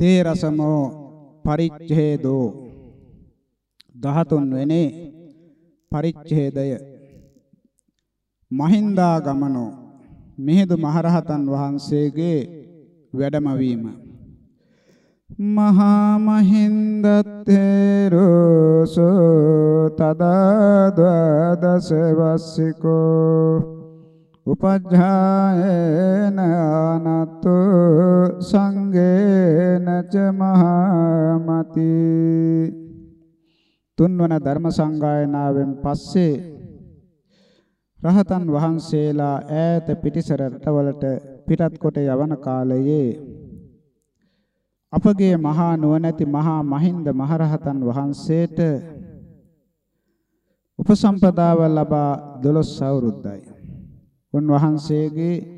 තේ රසමෝ පරිච්ඡේදෝ. 13 වෙනි පරිච්ඡේදය. මහින්දා ගමනෝ. මිහිඳු මහරහතන් වහන්සේගේ වැඩමවීම. මහා මහින්දත්තේරෝසෝ තදා ද්වාදස වස්සිකෝ උපජ්ජායන අනත්තු සංගේන ච මහමති තුන්වන ධර්ම සංගායනාවෙන් පස්සේ රහතන් වහන්සේලා ඈත පිටිසර රටවලට පිටත් කොට යවන කාලයේ අපගේ මහා නුවණැති මහා මහින්ද මහරහතන් වහන්සේට උපසම්පදාව ලබා 12 අවුරුද්දයි. උන්වහන්සේගේ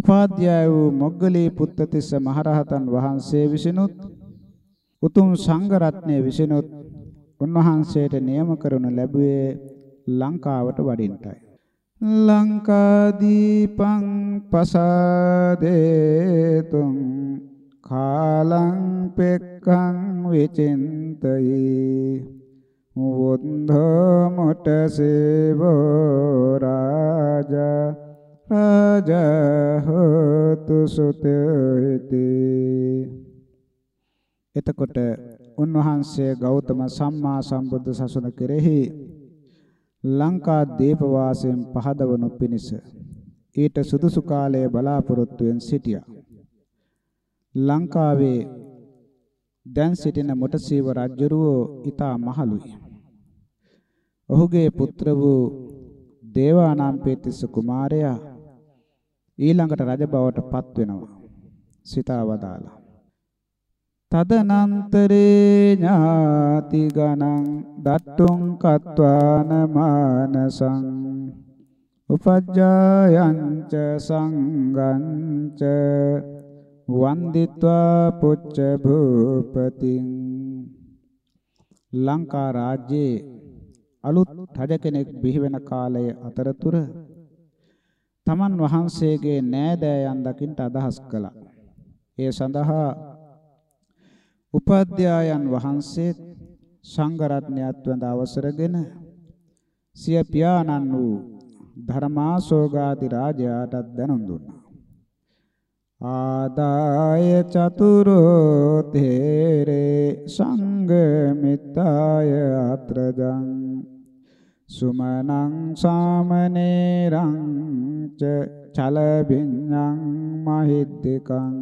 උපාධ්‍යාය වූ මොග්ගලී පුත්තතිස්ස මහරහතන් වහන්සේ විසිනුත් උතුම් සංඝ රත්නයේ විසිනුත් උන්වහන්සේට නියම කරනු ලැබුවේ ලංකාවට වඩින්නටයි. ලංකාදීපං පසාදේතුං කාලං පෙක්ඛං විචින්තයේ වොන්ධෝ මොට සේවෝ රාජා රාජා හෝතු සුතේති එතකොට උන්වහන්සේ ගෞතම සම්මා සම්බුද්ධ සසුන කෙරෙහි ලංකා දීප වාසයෙන් පහදවනු පිණිස ඊට සුදුසු කාලයේ බලාපොරොත්තුෙන් සිටියා ලංකාවේ දැන් සිටින මොටසීව රජුරෝ ඊතා මහලුයි. ඔහුගේ පුත්‍ර වූ දේවානම්පියතිස්ස කුමාරයා ඊළඟට රජ බවට පත් වෙනවා. සිතා වදාලා. තදනන්තරේ ඥාති ගණං දට්ටුං කତ୍වාන මානසං උපජ්ජායං ච සංගං ච වන්දිත්වා පුච්ච භූපතින් ලංකා රාජ්‍යයේ අලුත් රජ කෙනෙක් බිහි වෙන කාලය අතරතුර තමන් වහන්සේගේ නෑදෑයන් දකින්ට අදහස් කළා. ඒ සඳහා උපාධ්‍යායන් වහන්සේ සංඝ රත්නයත් වඳ අවසරගෙන සිය පියාණන් වූ ධර්මාසෝගාදි රාජයාටත් දැනුම් දුන්නා. ආදාය චතුරෝ තේරේ සංගමිතාය අත්‍රදං සුමනං සාමනේරං ච චලබිඤ්ඤං මහිද්දකං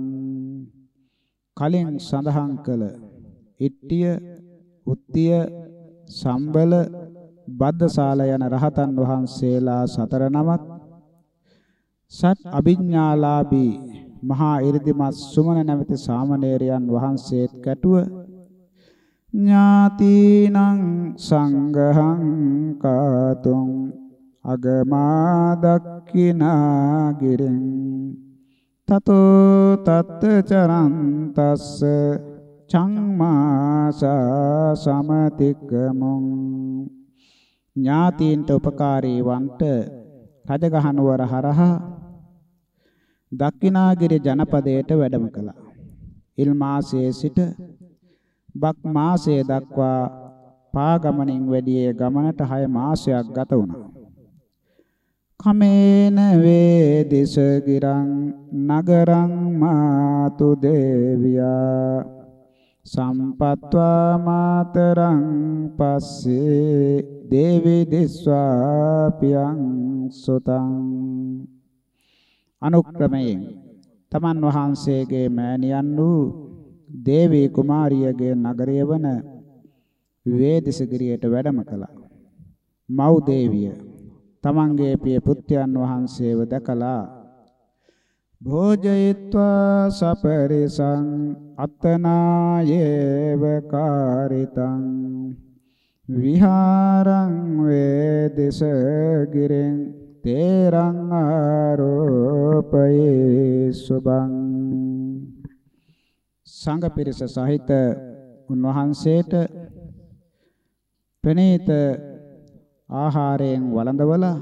කලින් සඳහන් කළ ඉට්ටිය උත්තිය සම්බල බද්දසාල යන රහතන් වහන්සේලා සතර නමක් සත් අභිඥාලාභී මහා 이르දිමත් සුමන නැමැති සාමණේරයන් වහන්සේත් කැටුව ඥාතිනං සංඝහං කාතුං අගමා දක්ඛිනා ගිරින් තතෝ තත්ත චරන්තස්ස චම්මාසා සමතික්කමුං ඥාතීන්ට උපකාරී වන්ට රජගහනුවර හරහා දක්ඛිනාගිරි ජනපදයට වැඩම කළා. ඉල් මාසයේ සිට බක් මාසයේ දක්වා පාගමනින් වැඩියේ ගමනට 6 මාසයක් ගත වුණා. කමේන වේදිස ගිරං නගරං මාතු දේවියා සම්පත්වා මාතරං පස්සේ දේවි දිස්වා පියං සුතං අනුක්‍රමයෙන් තමන් වහන්සේගේ මෑණියන් වූ දේවී කුමාරියගේ නගරය වන වේදිසගිරියට වැඩම කළා. මව් දේවිය තමන්ගේ පිය පුත්‍රයන් වහන්සේව දැකලා භෝජයත්වා සපරිසං අත්තනායේව කාරිතං විහාරං වේදිස ගිරෙන් තේරං ආරෝපයේ සුබං සංඝ පිරිස සහිත උන්වහන්සේට ප්‍රණීත ආහාරයෙන් වළඳවලා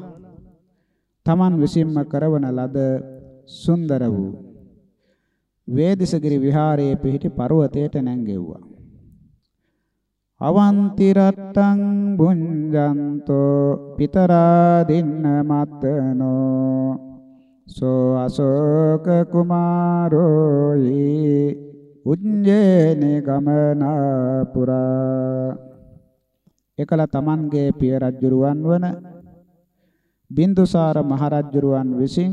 තමන් විසින්ම කරවන ලද සුන්දර වූ වේදිසගිරි විහාරයේ පිහිටි පර්වතයට නැංගෙව්වා. අවන්ති රට්ටං බුඤ්ජන්තෝ පිතරා දින්න මත්තනෝ සෝ අශෝක කුමාරෝයි උඤ්ජේනි ගමනා පුරා එකල තමන්ගේ පිය රජුරුවන් වන බින්දුසාර මහරජුරුවන් විසින්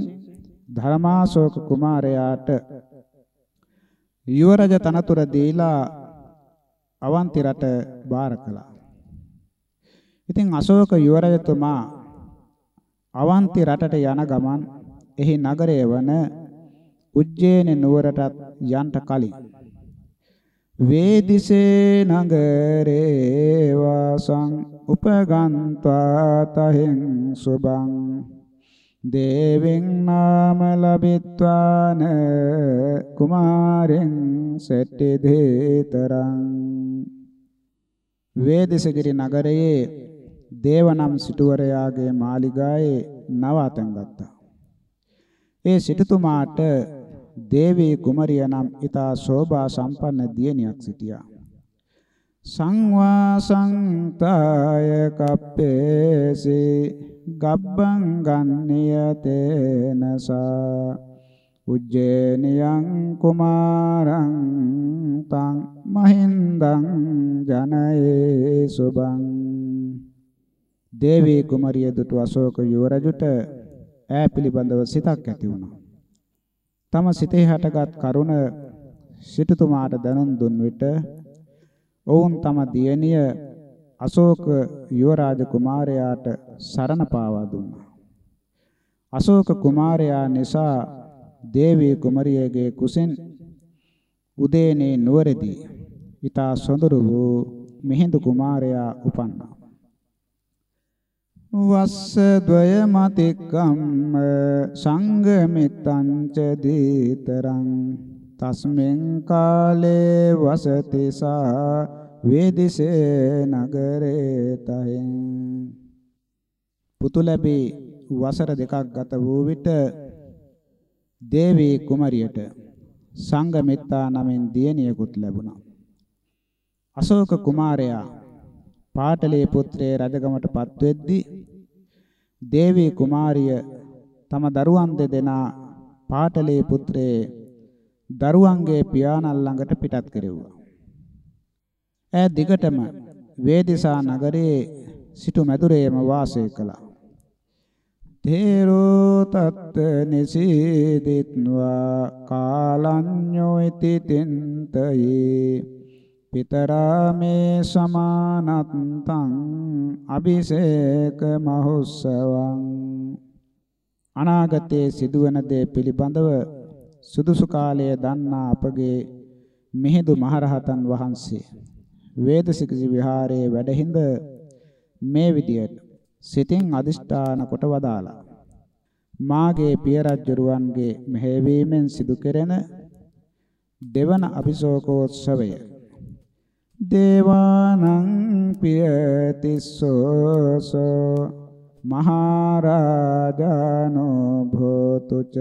ධර්මාශෝක කුමාරයාට යුවරජ තනතුර දීලා අවන්ති රට බාර කළා. ඉතින් අශෝක යුවරජතුමා අවන්ති රටට යන ගමන් එහි නගරය වන උජ්ජේන නුවරටත් යන්න කලින් වේදිසේ නගරේ වාසං උපගන්්වා තහෙන් සුබං දේවෙන් නාම ලබිත්වාන කුමාරෙන් සෙට්ටි දේතරං වේදිසගිරි නගරයේ දේවනම් සිටුවරයාගේ මාලිගාවේ නවතන් ගත්තා. ඒ සිටුතුමාට දේවී කුමරිය නම් ඊතා ශෝභා සම්පන්න දියණියක් සිටියා. සංවාසංතාය කප්පේසි ගබ්බං ගන්නයතේනසා උජ්ජේනියං කුමාරං තං මහින්දං ජනයේ සුබං දේවී කුමරිය දුටු අශෝක යුවරජුට ඈ පිළිබඳව සිතක් ඇති වුණා. තම සිතේ හටගත් කරුණ සිටුතුමාට දැනුම් දුන් විට ඔවුන් තම දියණිය අශෝක යුවරාජ කුමාරයාට සරණ පාවා දුන්නා. අශෝක කුමාරයා නිසා දේවී කුමරියගේ කුසෙන් උදේනේ නුවරදී ඊතා සොඳුරු වූ මිහිඳු කුමාරයා උපන්නා. වස්ස ද්වය මතික්කම්ම සංගමිතං ච දීතරං තස්මෙන් කාලේ වසති සා වේදිසේ නගරේ තයෙන් පුතු ලැබී වසර දෙකක් ගත වූ විට දේවී කුමරියට සංගමිත්තා නමින් දියණියකුත් ලැබුණා. අශෝක කුමාරයා පාටලී පුත්‍රයේ රජගමට පත් වෙද්දී දේවී කුමාරිය තම දරුවන් දෙදෙනා පාටලී පුත්‍රයේ දරුවන්ගේ පියාණන් ළඟට පිටත් කෙරෙව්වා. ඈ දිගටම වේදිසා නගරයේ සිටු මැදුරේම වාසය කළා. තේරෝ තත් නිසීදිත්වා කාලඤ්ඤෝ ඉති තින්තයේ පිතරාමේ සමානත්තං අபிෂේක මහොත්සවං. අනාගතයේ සිදුවන දේ පිළිබඳව සුදුසු කාලයේ දන්නා අපගේ මිහිඳු මහරහතන් වහන්සේ වේදසිකසි විහාරයේ වැඩහිඳ මේ විදියට සිතින් අදිෂ්ඨාන කොට වදාලා මාගේ පිය රජුරුවන්ගේ මෙහෙවීමෙන් සිදු කෙරෙන දෙවන අபிෂෝකෝත්සවය දේවානං පියතිස්සෝසෝ මහරජානෝ භෝතුච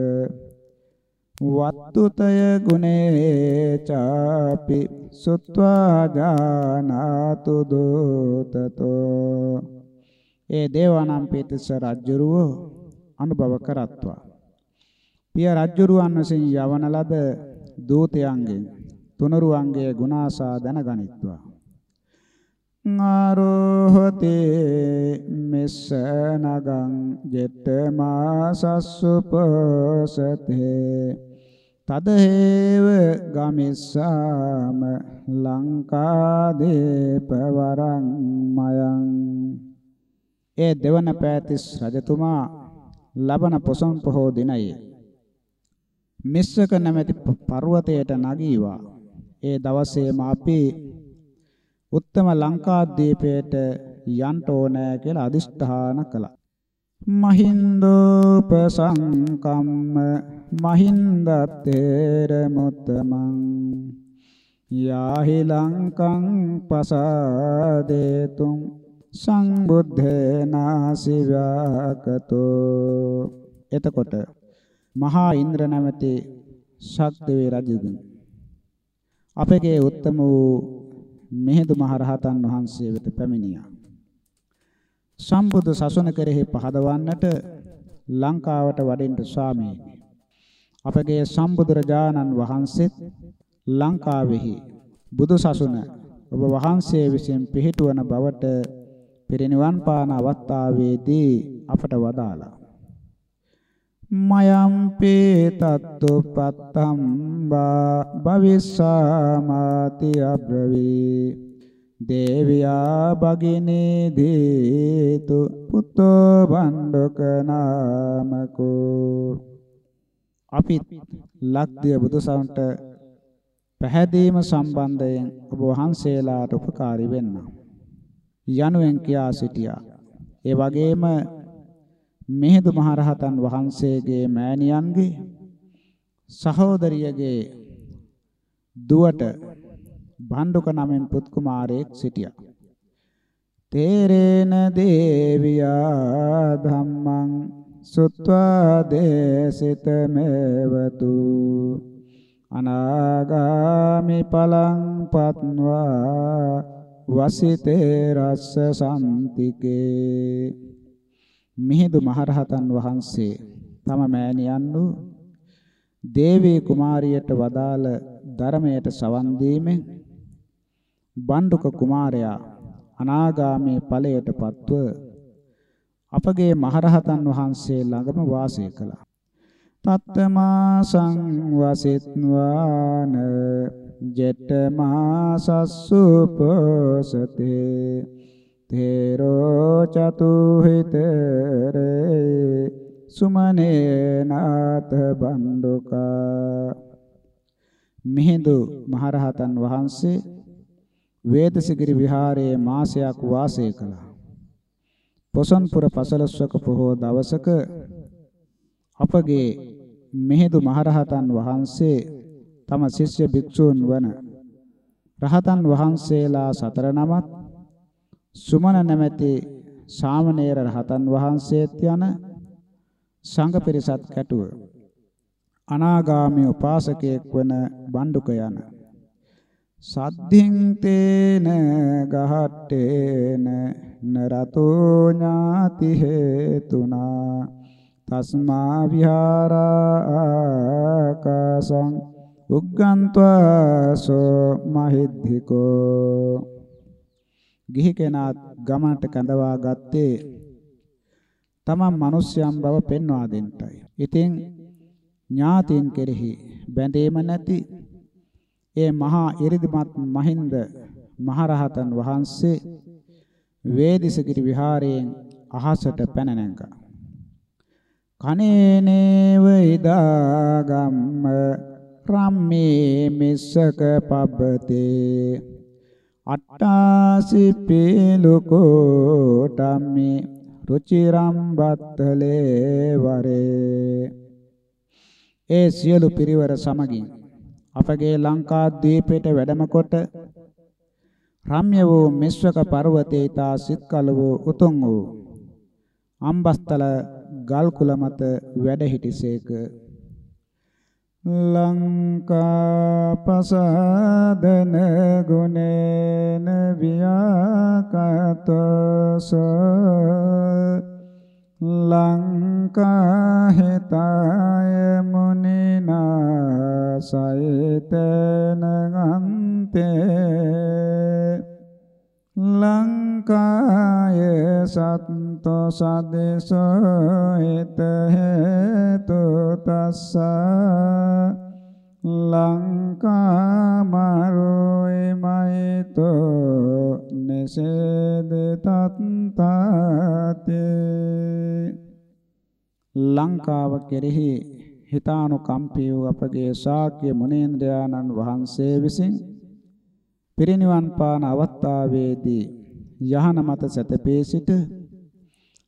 වත්තුතය ගුණේ චාපි සුත්වා ජානාතු දෝතතෝ. ඒ දේවානම් පියතිස්ස රජුරුව අනුභව කරත්වා. පිය රජුරුවන් විසින් යවන ලද දූතයන්ගෙන් තුනරුවන්ගේ ගුණාසා දැනගනිත්වා. ආරෝහතේ මෙස්ස නගං ජෙට්ටමාසස්සුපසතේ. තදහේව ගමිස්සාම ලංකාදීපවරං මයං. ඒ දෙවන පෑතිස් රජතුමා ලබන පොසොන් පොහෝ දිනයේ මිස්සක නැමැති පර්වතයට නගීවා. ඒ දවසේම අපි උත්තම ලංකාද්වීපයට යන්න ඕනෑ කියලා අදිෂ්ඨාන කළා. මහින්දෝපසංකම්ම මහින්දත්තේර මුත්තමං යාහි ලංකං පසාදේතුම් සංබුද්ධේනාසිවකතෝ එතකොට මහා ඉන්ද්‍ර නැමැති ශක්තිවේ රජුගෙන් අපගේ උත්තම වූ මෙහෙදු මහරහතන් වහන්සේ වෙත පැමිණියා. සම්බුදු සසුන කෙරෙහි පහදවන්නට ලංකාවට වඩින්න ස්වාමීනි. අපගේ සම්බුදුරජාණන් වහන්සේත් ලංකාවෙහි බුදු සසුන ඔබ වහන්සේ විසින් පිහිටුවන බවට පිරිනිවන් පාන අවස්ථාවේදී අපට වදාලා මයම්පේ තත්තුපත්තම් භවිස්සාමාති අබ්‍රවී. දේවියා භගිනී දීතු පුතෝ බණ්ඩක නාමකෝ. අපි ලක්දිය බුදුසසුන්ට පැහැදීම සම්බන්ධයෙන් ඔබ වහන්සේලාට උපකාරී වෙන්න යනුවෙන් කියා සිටියා. ඒ වගේම මිහිඳු මහරහතන් වහන්සේගේ මෑණියන්ගේ සහෝදරියගේ දුවට භණ්ඩුක නමින් පුත් කුමාරයෙක් සිටියා. තේරේන දේවියා ධම්මං සුත්වා දේසිත මේවතු අනාගාමි පලං පත්වා වසිතේ රස්ස සම්තිකේ මිහිඳු මහරහතන් වහන්සේ තම මෑණියන් වූ දේවී කුමාරියට වදාළ ධර්මයට සවන් දීමෙන් බණ්ඩුක කුමාරයා අනාගාමී ඵලයට පත්ව අපගේ මහරහතන් වහන්සේ ළඟම වාසය කළා. තත්තමා සංවසිත්වාන ජෙට මාසස්සු පොසතේ තේරෝ චතුහිතරේ සුමනේ නාත බණ්ඩුකා මිහිඳු මහරහතන් වහන්සේ වේදසිගිරි විහාරයේ මාසයක් වාසය කළා. පොසොන්පුර පසළොස්වක පොහෝ දවසක අපගේ මිහිඳු මහරහතන් වහන්සේ තම ශිෂ්‍ය භික්ෂූන් වන රහතන් වහන්සේලා සතර නමක් සුමන නැමැති සාමණේර රහතන් වහන්සේත් යන සංඝ පිරිසත් කැටුව. අනාගාමී උපාසකයෙක් වන බණ්ඩුක යන. සද්ධින් තේන ගහට්ටේන නරතෝ ඥාති හේතුනා. තස්මා විහාරාකාසං උග්ගන්්වාසෝ මහිද්దికෝ. ගිහි කෙනාත් ගමනට කැඳවා ගත්තේ තමන් මිනිස්යම් බව පෙන්වා දෙන්නයි. ඉතින් ඥාතීන් කෙරෙහි බැඳීම නැති ඒ මහා ඉරිදිමත් මහින්ද මහරහතන් වහන්සේ වේදිසගිරි විහාරයෙන් අහසට පැන නැංගා. කනේනේව ඉදාගම්ම රම්මේ මිස්සක පබ්බතේ අට්ටාසි පීලුකෝ ධම්මේ රුචිරම් බත්තලේ වරේ. ඒ සියලු පිරිවර සමගින් අපගේ ලංකා ද්වීපයට වැඩම කොට රම්‍ය වූ මිස්වක පර්වතේ තා සිත්කල වූ උතුම් වූ අම්බස්තල ගල් කුල මත වැඩ සිටිසේක ලංකා පසදන ගුණේන වියාකතස. ලංකා හිතාය මුනිනා සයිතන අන්තේ. ලංකාය සත්තෝ සදේශෝ හිත හේතු තස්ස ලංකා මරෝයි මයිතෝ නිසේද තත්තාතේ. ලංකාව කෙරෙහි හිතානුකම්පී වූ අපගේ ශාක්‍ය මුනේන්ද්‍රයාණන් වහන්සේ විසින් පිරිනිවන් පාන අවස්ථාවේදී යහන මත සැතපේ සිට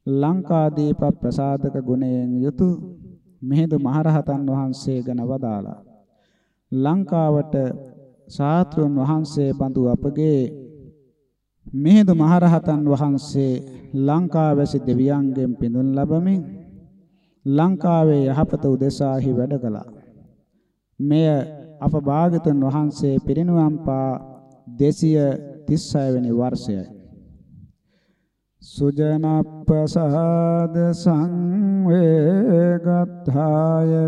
ලංකාදීප ප්‍රසාදක ගුණයෙන් යුතු මිහිඳු මහරහතන් වහන්සේ ගැන වදාලා ලංකාවට සාත්‍රුන් වහන්සේ බඳු අපගේ මිහිඳු මහරහතන් වහන්සේ ලංකාවැසි දෙවියන්ගෙන් පිඳුන් ලැබමින් ලංකාවේ යහපත උදෙසාහි වැඩ කළා මෙය අප භාගතුන් වහන්සේ පිරිනුවම් පා 236 වෙනි වර්ෂයයි. සුජනප්පසාද සංවේගත්ථාය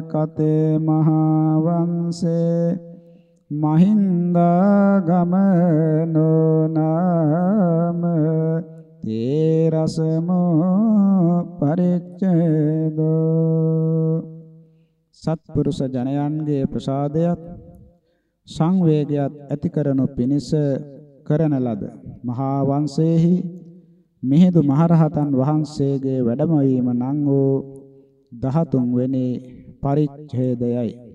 කතේ මහා වංශේ මහින්දාගමනෝ නාම තේ රසමෝ පරිච්ඡේදෝ. සත්පුරුෂ ජනයන්ගේ ප්‍රසාදයක් සංවේගයක් ඇති කරනු පිණිස කරන ලද මහා වංශයේහි මිහිඳු මහරහතන් වහන්සේගේ වැඩම වීම නම් වූ 13 වෙනි පරිච්ඡේදයයි.